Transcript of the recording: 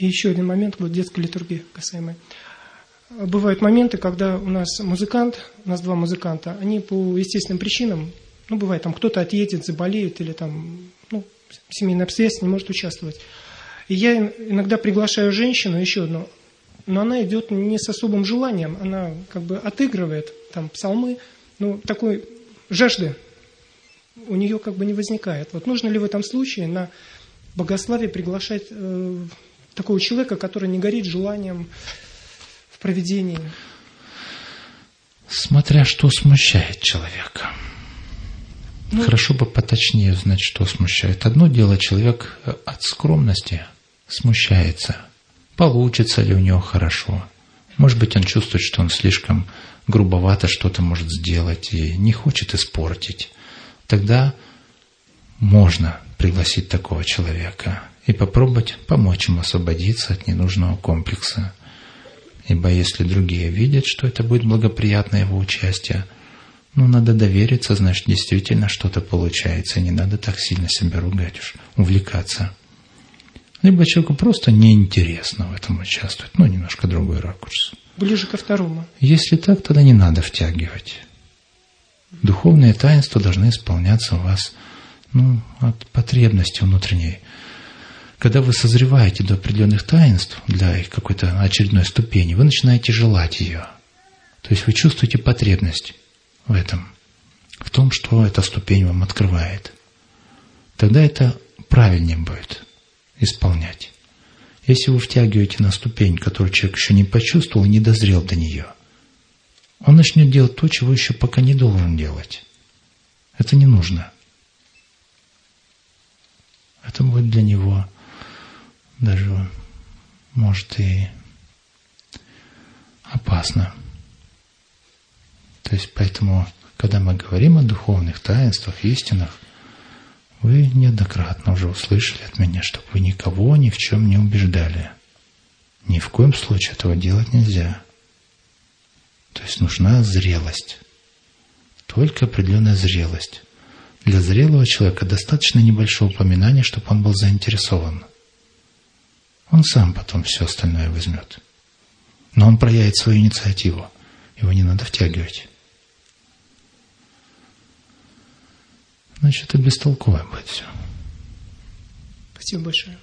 И еще один момент, вот детской литургии касаемой. Бывают моменты, когда у нас музыкант, у нас два музыканта, они по естественным причинам, ну, бывает, там кто-то отъедет, заболеет или там, ну, семейное обстоятельство не может участвовать. И я иногда приглашаю женщину, еще одну, но она идет не с особым желанием, она как бы отыгрывает там псалмы, ну, такой жажды у нее как бы не возникает. Вот нужно ли в этом случае на богословие приглашать э, такого человека, который не горит желанием в проведении? Смотря что смущает человека. Ну, Хорошо бы поточнее знать, что смущает. Одно дело, человек от скромности смущается. Получится ли у него хорошо? Может быть, он чувствует, что он слишком грубовато что-то может сделать и не хочет испортить. Тогда можно пригласить такого человека и попробовать помочь ему освободиться от ненужного комплекса. Ибо если другие видят, что это будет благоприятно его участие, ну, надо довериться, значит, действительно что-то получается. Не надо так сильно себя ругать уж, увлекаться. Либо человеку просто неинтересно в этом участвовать. Ну, немножко другой ракурс. Ближе ко второму. Если так, тогда не надо втягивать. Духовные таинства должны исполняться у вас ну, от потребности внутренней. Когда вы созреваете до определенных таинств, для какой-то очередной ступени, вы начинаете желать ее. То есть вы чувствуете потребность в этом, в том, что эта ступень вам открывает. Тогда это правильнее будет исполнять. Если вы втягиваете на ступень, которую человек еще не почувствовал и не дозрел до нее, он начнет делать то, чего еще пока не должен делать. Это не нужно. Это будет для него даже, может, и опасно. То есть, поэтому, когда мы говорим о духовных таинствах, истинах, вы неоднократно уже услышали от меня, чтобы вы никого ни в чем не убеждали. Ни в коем случае этого делать нельзя. То есть нужна зрелость. Только определенная зрелость. Для зрелого человека достаточно небольшого упоминания, чтобы он был заинтересован. Он сам потом все остальное возьмет. Но он проявит свою инициативу. Его не надо втягивать. значит, это бестолковое будет все. Спасибо большое.